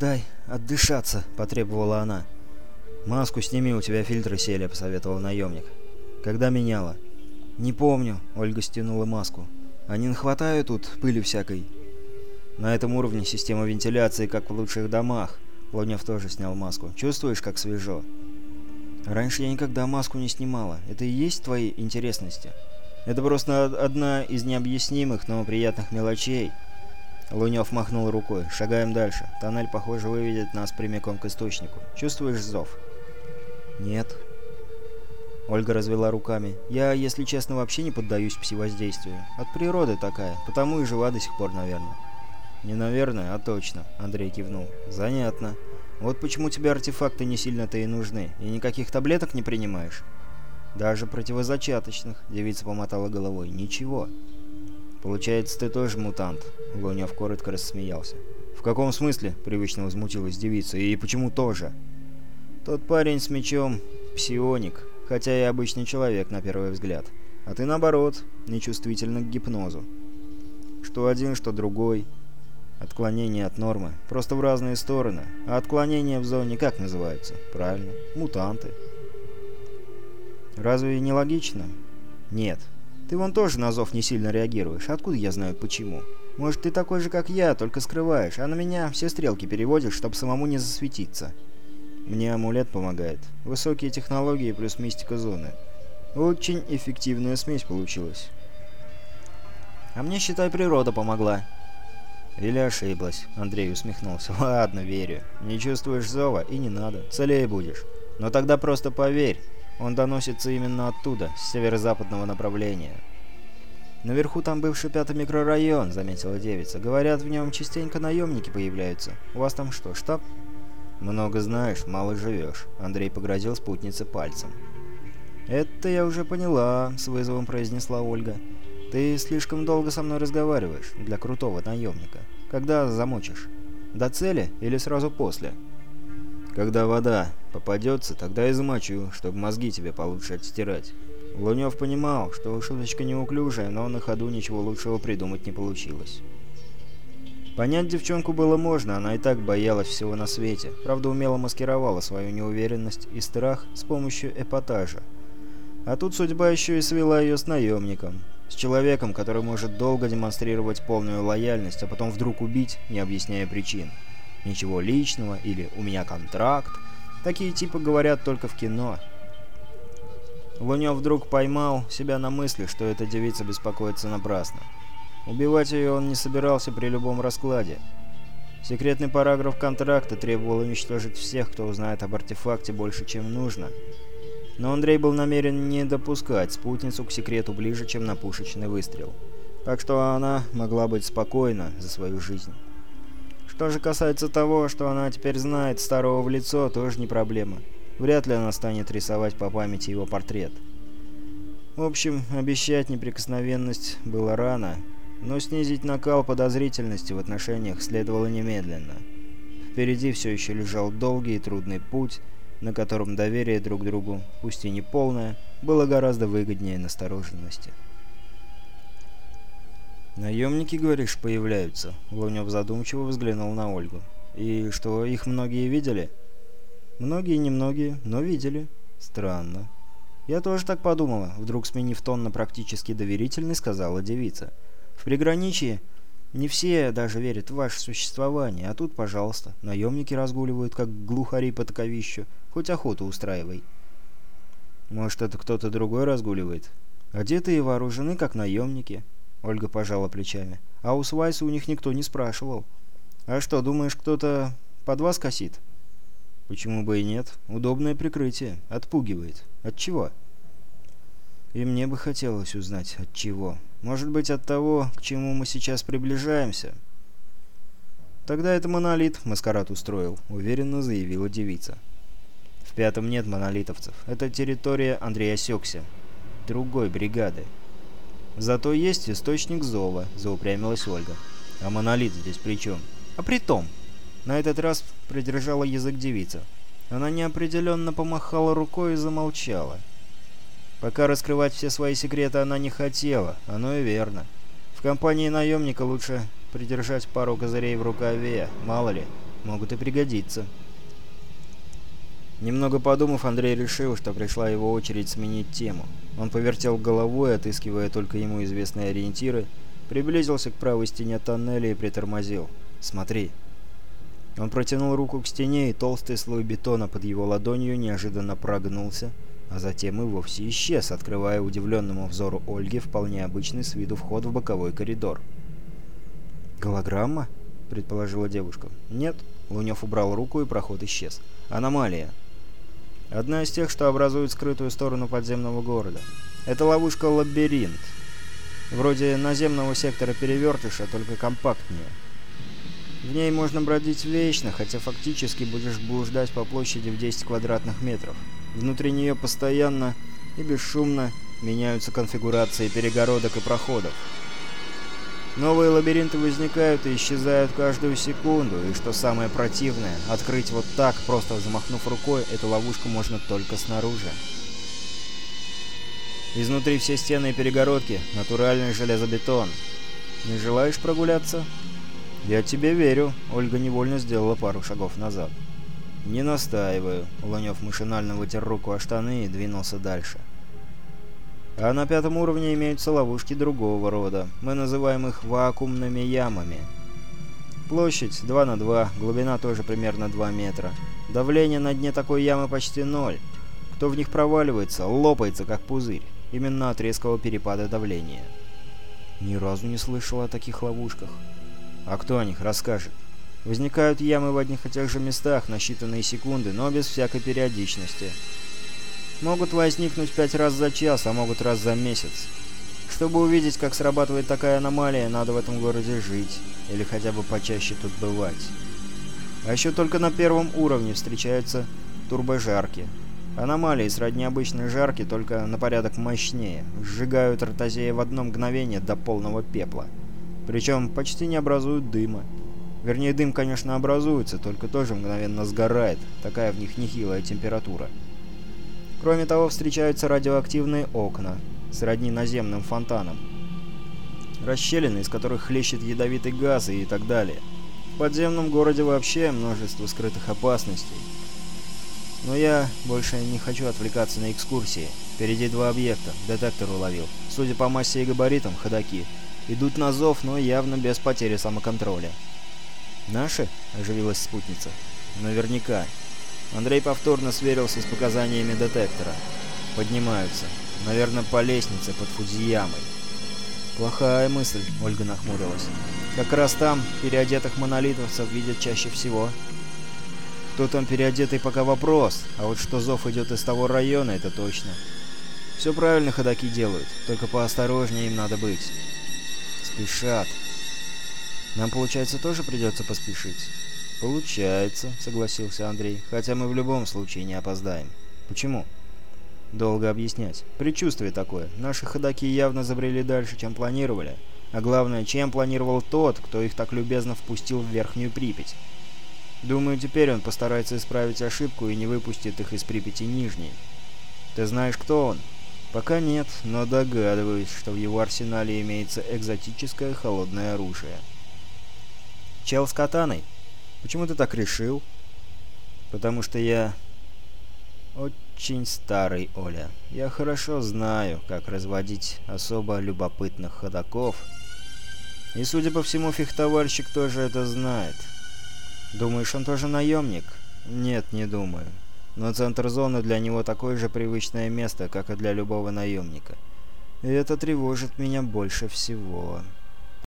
дай отдышаться», — потребовала она. «Маску сними, у тебя фильтры сели», — посоветовал наемник. «Когда меняла?» «Не помню», — Ольга стянула маску. «Они нахватают тут пыли всякой». «На этом уровне система вентиляции, как в лучших домах». Лунев тоже снял маску. «Чувствуешь, как свежо?» «Раньше я никогда маску не снимала. Это и есть твои интересности?» «Это просто одна из необъяснимых, но приятных мелочей». Лунев махнул рукой. «Шагаем дальше. Тоннель, похоже, выведет нас прямиком к источнику. Чувствуешь зов?» «Нет». Ольга развела руками. «Я, если честно, вообще не поддаюсь псевоздействию. От природы такая, потому и жива до сих пор, наверное». «Не наверное, а точно», — Андрей кивнул. «Занятно. Вот почему тебе артефакты не сильно-то и нужны, и никаких таблеток не принимаешь?» «Даже противозачаточных», — девица помотала головой. «Ничего». «Получается, ты тоже мутант?» Лунев коротко рассмеялся. «В каком смысле?» — привычно возмутилась девица. «И почему тоже?» «Тот парень с мечом — псионик, хотя и обычный человек на первый взгляд. А ты, наоборот, нечувствительна к гипнозу. Что один, что другой. Отклонение от нормы. Просто в разные стороны. А отклонения в зоне как называются? Правильно. Мутанты. Разве не логично? Нет. Ты вон тоже на зов не сильно реагируешь. Откуда я знаю почему? Может, ты такой же, как я, только скрываешь, а на меня все стрелки переводишь, чтобы самому не засветиться. Мне амулет помогает. Высокие технологии плюс мистика зоны. Очень эффективная смесь получилась. А мне, считай, природа помогла. «Или ошиблась», — Андрей усмехнулся. «Ладно, верю. Не чувствуешь зова и не надо. Целее будешь. Но тогда просто поверь. Он доносится именно оттуда, с северо-западного направления». «Наверху там бывший пятый микрорайон», — заметила девица. «Говорят, в нем частенько наемники появляются. У вас там что, штаб?» «Много знаешь, мало живешь», — Андрей погрозил спутнице пальцем. «Это я уже поняла», — с вызовом произнесла Ольга. «Ты слишком долго со мной разговариваешь для крутого наемника. Когда замочишь? До цели или сразу после?» «Когда вода попадется, тогда и замочу, чтобы мозги тебе получше отстирать». Лунев понимал, что шуточка неуклюжая, но на ходу ничего лучшего придумать не получилось. Понять девчонку было можно, она и так боялась всего на свете, правда умело маскировала свою неуверенность и страх с помощью эпатажа. А тут судьба еще и свела ее с наемником. С человеком, который может долго демонстрировать полную лояльность, а потом вдруг убить, не объясняя причин. Ничего личного или «у меня контракт». Такие типы говорят только в кино. Лунев вдруг поймал себя на мысли, что эта девица беспокоится напрасно. Убивать ее он не собирался при любом раскладе. Секретный параграф контракта требовал уничтожить всех, кто узнает об артефакте больше, чем нужно. Но Андрей был намерен не допускать спутницу к секрету ближе, чем на пушечный выстрел. Так что она могла быть спокойна за свою жизнь. Что же касается того, что она теперь знает старого в лицо, тоже не проблема. Вряд ли она станет рисовать по памяти его портрет. В общем, обещать неприкосновенность было рано, но снизить накал подозрительности в отношениях следовало немедленно. Впереди все еще лежал долгий и трудный путь, на котором доверие друг другу, пусть и не полное, было гораздо выгоднее настороженности. «Наемники, говоришь, появляются?» Лунев задумчиво взглянул на Ольгу. «И что, их многие видели?» «Многие, немногие, но видели. Странно». «Я тоже так подумала», — вдруг сменив тон на практически доверительный, сказала девица. «В приграничье не все даже верят в ваше существование, а тут, пожалуйста, наемники разгуливают, как глухари по таковищу, хоть охоту устраивай. Может, это кто-то другой разгуливает? Одеты и вооружены, как наемники. Ольга пожала плечами. А у Свайса у них никто не спрашивал. А что, думаешь, кто-то под вас косит? Почему бы и нет? Удобное прикрытие. Отпугивает. От чего? И мне бы хотелось узнать, от чего. Может быть, от того, к чему мы сейчас приближаемся?» «Тогда это монолит маскарад устроил», — уверенно заявила девица. «В пятом нет монолитовцев. Это территория Андрея Сёкся. Другой бригады. Зато есть источник зова», — заупрямилась Ольга. «А монолит здесь при чем?» «А при том!» На этот раз придержала язык девица. Она неопределенно помахала рукой и замолчала. Пока раскрывать все свои секреты она не хотела, оно и верно. В компании наемника лучше придержать пару козырей в рукаве, мало ли. Могут и пригодиться. Немного подумав, Андрей решил, что пришла его очередь сменить тему. Он повертел головой, отыскивая только ему известные ориентиры, приблизился к правой стене тоннеля и притормозил. «Смотри!» Он протянул руку к стене, и толстый слой бетона под его ладонью неожиданно прогнулся, а затем и вовсе исчез, открывая удивленному взору Ольги вполне обычный с виду вход в боковой коридор. «Голограмма?» — предположила девушка. «Нет». Лунев убрал руку, и проход исчез. «Аномалия». Одна из тех, что образует скрытую сторону подземного города. Это ловушка-лабиринт. Вроде наземного сектора перевертыша, только компактнее. В ней можно бродить вечно, хотя фактически будешь блуждать по площади в 10 квадратных метров. Внутри нее постоянно и бесшумно меняются конфигурации перегородок и проходов. Новые лабиринты возникают и исчезают каждую секунду, и что самое противное, открыть вот так, просто взмахнув рукой, эту ловушку можно только снаружи. Изнутри все стены и перегородки, натуральный железобетон. Не желаешь прогуляться? Я тебе верю, Ольга невольно сделала пару шагов назад. Не настаиваю, Лунев машинально вытер руку о штаны и двинулся дальше. А на пятом уровне имеются ловушки другого рода. Мы называем их вакуумными ямами. Площадь 2 на 2, глубина тоже примерно 2 метра. Давление на дне такой ямы почти ноль. Кто в них проваливается, лопается как пузырь. Именно от резкого перепада давления. Ни разу не слышал о таких ловушках. А кто о них расскажет? Возникают ямы в одних и тех же местах на считанные секунды, но без всякой периодичности могут возникнуть пять раз за час, а могут раз за месяц. Чтобы увидеть, как срабатывает такая аномалия, надо в этом городе жить, или хотя бы почаще тут бывать. А еще только на первом уровне встречаются турбожарки. Аномалии сродни обычной жарки, только на порядок мощнее. Сжигают ротозея в одно мгновение до полного пепла. Причем почти не образуют дыма. Вернее, дым, конечно, образуется, только тоже мгновенно сгорает. Такая в них нехилая температура. Кроме того, встречаются радиоактивные окна, сродни наземным фонтанам. Расщелины, из которых хлещет ядовитый газ и так далее. В подземном городе вообще множество скрытых опасностей. Но я больше не хочу отвлекаться на экскурсии. Впереди два объекта, детектор уловил. Судя по массе и габаритам, ходаки. Идут на зов, но явно без потери самоконтроля. «Наши?» – оживилась спутница. «Наверняка. Андрей повторно сверился с показаниями детектора. Поднимаются. Наверное, по лестнице под Фудзиямой. Плохая мысль, Ольга нахмурилась. Как раз там переодетых монолитовцев видят чаще всего. Кто там переодетый, пока вопрос, а вот что зов идет из того района, это точно. Все правильно ходаки делают, только поосторожнее им надо быть. Спешат. Нам, получается, тоже придется поспешить. «Получается», — согласился Андрей, — «хотя мы в любом случае не опоздаем». «Почему?» «Долго объяснять. Предчувствие такое. Наши ходаки явно забрели дальше, чем планировали. А главное, чем планировал тот, кто их так любезно впустил в Верхнюю Припять. Думаю, теперь он постарается исправить ошибку и не выпустит их из Припяти Нижней. Ты знаешь, кто он?» «Пока нет, но догадываюсь, что в его арсенале имеется экзотическое холодное оружие». «Чел с катаной?» Почему ты так решил? Потому что я очень старый, Оля. Я хорошо знаю, как разводить особо любопытных ходаков. И, судя по всему, фехтовальщик тоже это знает. Думаешь, он тоже наемник? Нет, не думаю. Но центр зоны для него такое же привычное место, как и для любого наемника. И это тревожит меня больше всего.